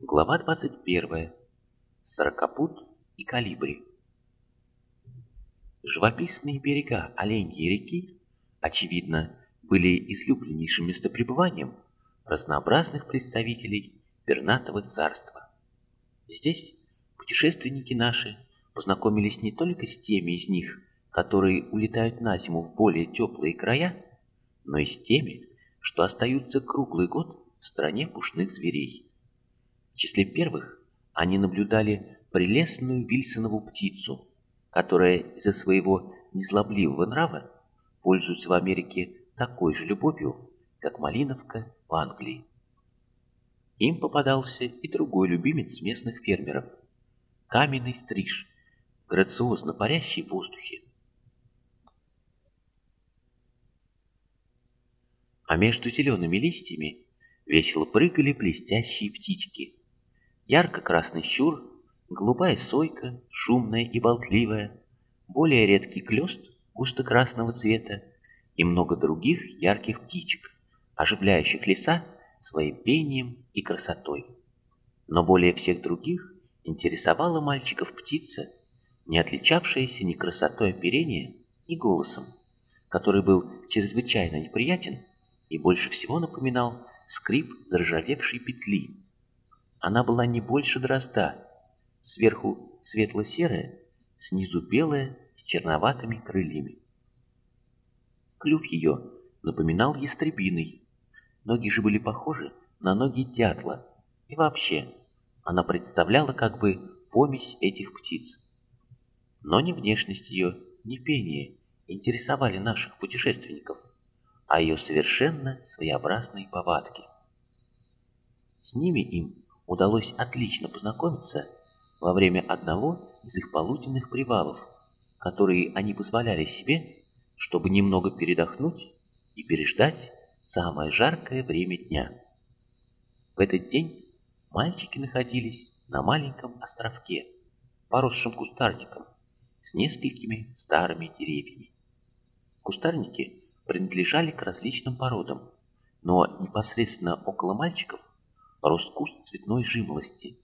Глава 21. Сорокопут и калибри. Живописные берега Оленьей реки, очевидно, были излюбленнейшим местопребыванием разнообразных представителей пернатого царства. Здесь путешественники наши познакомились не только с теми из них, которые улетают на зиму в более теплые края, но и с теми, что остаются круглый год в стране пушных зверей. В числе первых они наблюдали прелестную вильсонову птицу, которая из-за своего незлобливого нрава пользуется в Америке такой же любовью, как малиновка в Англии. Им попадался и другой любимец местных фермеров – каменный стриж, грациозно парящий в воздухе. А между зелеными листьями весело прыгали блестящие птички – ярко-красный щур, голубая сойка, шумная и болтливая, более редкий клёст густо-красного цвета и много других ярких птичек, оживляющих леса своим пением и красотой. Но более всех других интересовала мальчиков птица, не отличавшаяся ни красотой оперения, ни голосом, который был чрезвычайно неприятен и больше всего напоминал скрип заржавевшей петли, она была не больше дрозда, сверху светло-серая, снизу белая, с черноватыми крыльями. Клюв ее напоминал ястребиный, ноги же были похожи на ноги дятла, и вообще она представляла как бы помесь этих птиц. Но ни внешность ее, ни пение интересовали наших путешественников, а ее совершенно своеобразные повадки. С ними им удалось отлично познакомиться во время одного из их полуденных привалов, которые они позволяли себе, чтобы немного передохнуть и переждать самое жаркое время дня. В этот день мальчики находились на маленьком островке, поросшем кустарником, с несколькими старыми деревьями. Кустарники принадлежали к различным породам, но непосредственно около мальчиков рос куст цветной жимолости,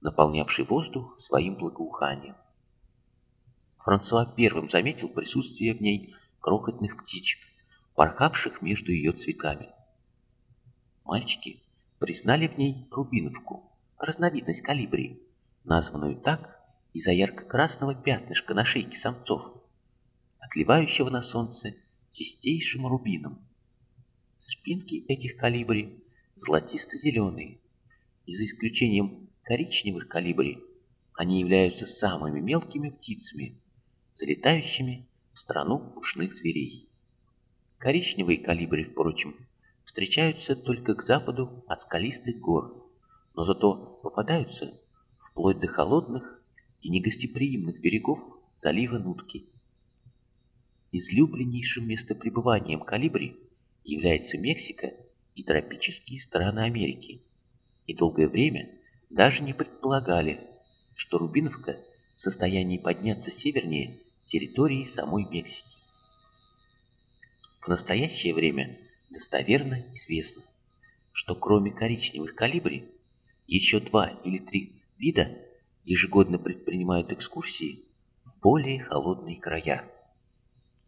наполнявший воздух своим благоуханием. Франсуа первым заметил присутствие в ней крохотных птичек, порхавших между ее цветами. Мальчики признали в ней рубиновку, разновидность калибрии, названную так из-за ярко-красного пятнышка на шейке самцов, отливающего на солнце чистейшим рубином. Спинки этих калибри золотисто-зеленые, и за исключением коричневых калибри, они являются самыми мелкими птицами, залетающими в страну пушных зверей. Коричневые калибри, впрочем, встречаются только к западу от скалистых гор, но зато попадаются вплоть до холодных и негостеприимных берегов залива Нутки. Излюбленнейшим местопребыванием калибри является Мексика и тропические страны Америки, и долгое время даже не предполагали, что Рубиновка в состоянии подняться севернее территории самой Мексики. В настоящее время достоверно известно, что кроме коричневых калибри, еще два или три вида ежегодно предпринимают экскурсии в более холодные края.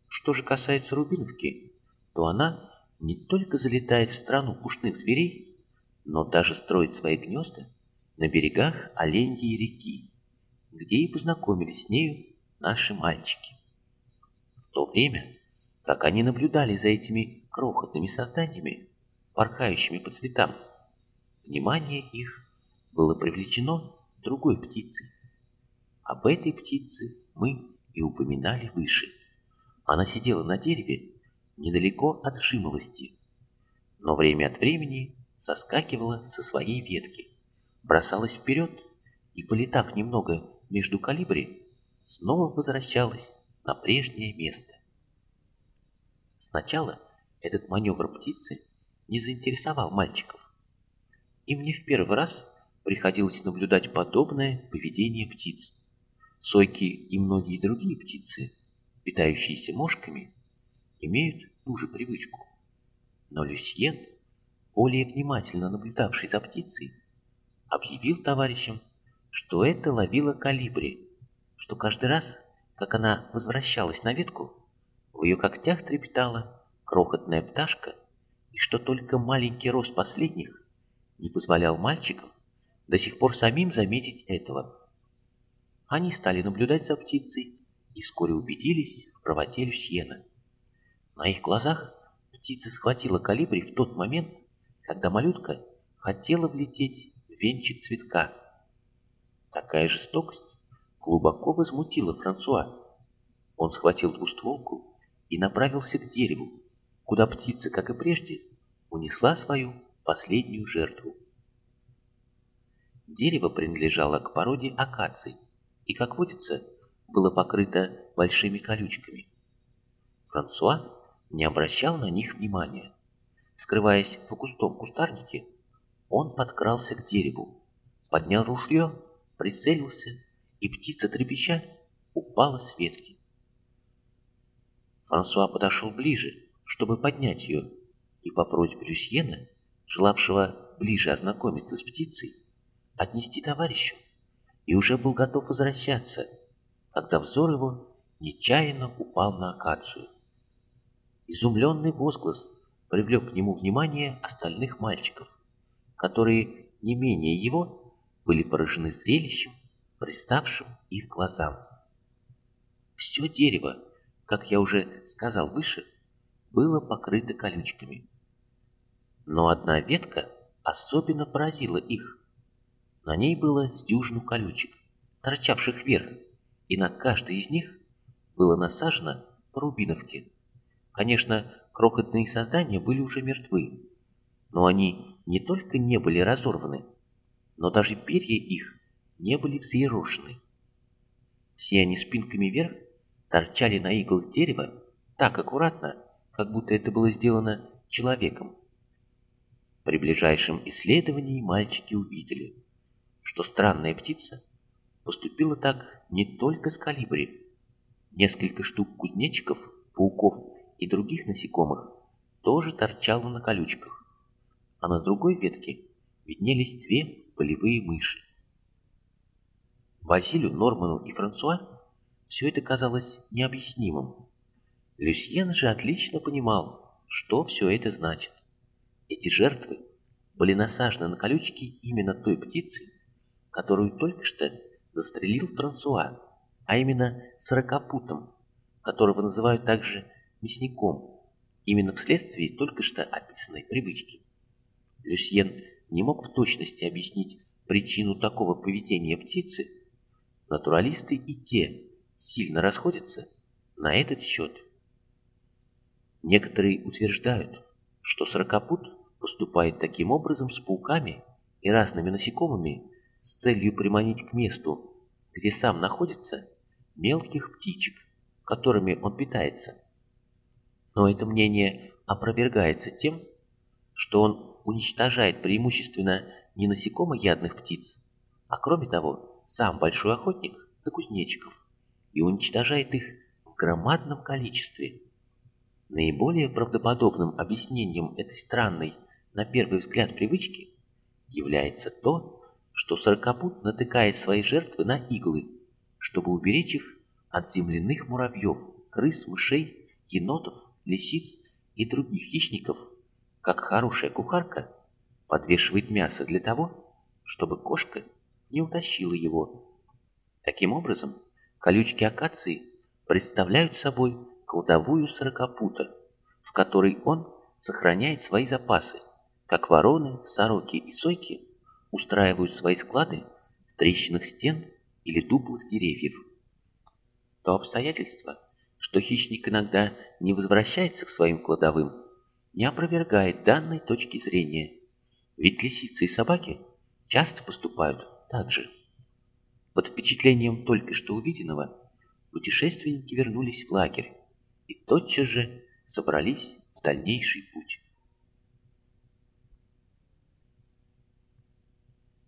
Что же касается Рубиновки, то она не только залетает в страну пушных зверей, но даже строит свои гнезда на берегах Оленьей реки, где и познакомились с нею наши мальчики. В то время, как они наблюдали за этими крохотными созданиями, порхающими по цветам, внимание их было привлечено другой птицей. Об этой птице мы и упоминали выше. Она сидела на дереве недалеко от жимолости, но время от времени соскакивала со своей ветки, бросалась вперед и, полетав немного между калибри, снова возвращалась на прежнее место. Сначала этот маневр птицы не заинтересовал мальчиков. Им не в первый раз приходилось наблюдать подобное поведение птиц. Сойки и многие другие птицы, питающиеся мошками, имеют ту же привычку. Но Люсьен, более внимательно наблюдавший за птицей, объявил товарищам, что это ловила калибри, что каждый раз, как она возвращалась на ветку, в ее когтях трепетала крохотная пташка, и что только маленький рост последних не позволял мальчикам до сих пор самим заметить этого. Они стали наблюдать за птицей и вскоре убедились в правоте Люсьена. На их глазах птица схватила калибри в тот момент, когда малютка хотела влететь в венчик цветка. Такая жестокость глубоко возмутила Франсуа. Он схватил двустволку и направился к дереву, куда птица, как и прежде, унесла свою последнюю жертву. Дерево принадлежало к породе акаций и, как водится, было покрыто большими колючками. Франсуа не обращал на них внимания. Скрываясь в густом кустарнике, он подкрался к дереву, поднял ружье, прицелился, и птица трепеща упала с ветки. Франсуа подошел ближе, чтобы поднять ее, и по просьбе Люсьена, желавшего ближе ознакомиться с птицей, отнести товарищу, и уже был готов возвращаться, когда взор его нечаянно упал на акацию. Изумленный возглас привлек к нему внимание остальных мальчиков, которые не менее его были поражены зрелищем, приставшим их глазам. Все дерево, как я уже сказал выше, было покрыто колючками. Но одна ветка особенно поразила их. На ней было с дюжину колючек, торчавших вверх, и на каждой из них было насажено по рубиновке. Конечно, крохотные создания были уже мертвы, но они не только не были разорваны, но даже перья их не были взъерошены. Все они спинками вверх торчали на иглах дерева так аккуратно, как будто это было сделано человеком. При ближайшем исследовании мальчики увидели, что странная птица поступила так не только с калибри. Несколько штук кузнечиков, пауков и других насекомых тоже торчало на колючках, а на другой ветке виднелись две полевые мыши. Василию, Норману и Франсуа все это казалось необъяснимым. Люсьен же отлично понимал, что все это значит. Эти жертвы были насажены на колючки именно той птицей, которую только что застрелил Франсуа, а именно сорокопутом, которого называют также мясником, именно вследствие только что описанной привычки. Люсьен не мог в точности объяснить причину такого поведения птицы, натуралисты и те сильно расходятся на этот счет. Некоторые утверждают, что сорокопут поступает таким образом с пауками и разными насекомыми с целью приманить к месту, где сам находится, мелких птичек, которыми он питается. Но это мнение опровергается тем, что он уничтожает преимущественно не насекомоядных птиц, а кроме того, сам большой охотник до кузнечиков, и уничтожает их в громадном количестве. Наиболее правдоподобным объяснением этой странной, на первый взгляд, привычки является то, что сорокопут натыкает свои жертвы на иглы, чтобы уберечь их от земляных муравьев, крыс, мышей, енотов лисиц и других хищников, как хорошая кухарка подвешивает мясо для того, чтобы кошка не утащила его. Таким образом, колючки акации представляют собой кладовую сорокопута, в которой он сохраняет свои запасы, как вороны, сороки и сойки устраивают свои склады в трещинах стен или дуплах деревьев. То обстоятельство, что хищник иногда не возвращается к своим кладовым, не опровергает данной точки зрения. Ведь лисицы и собаки часто поступают так же. Под впечатлением только что увиденного путешественники вернулись в лагерь и тотчас же собрались в дальнейший путь.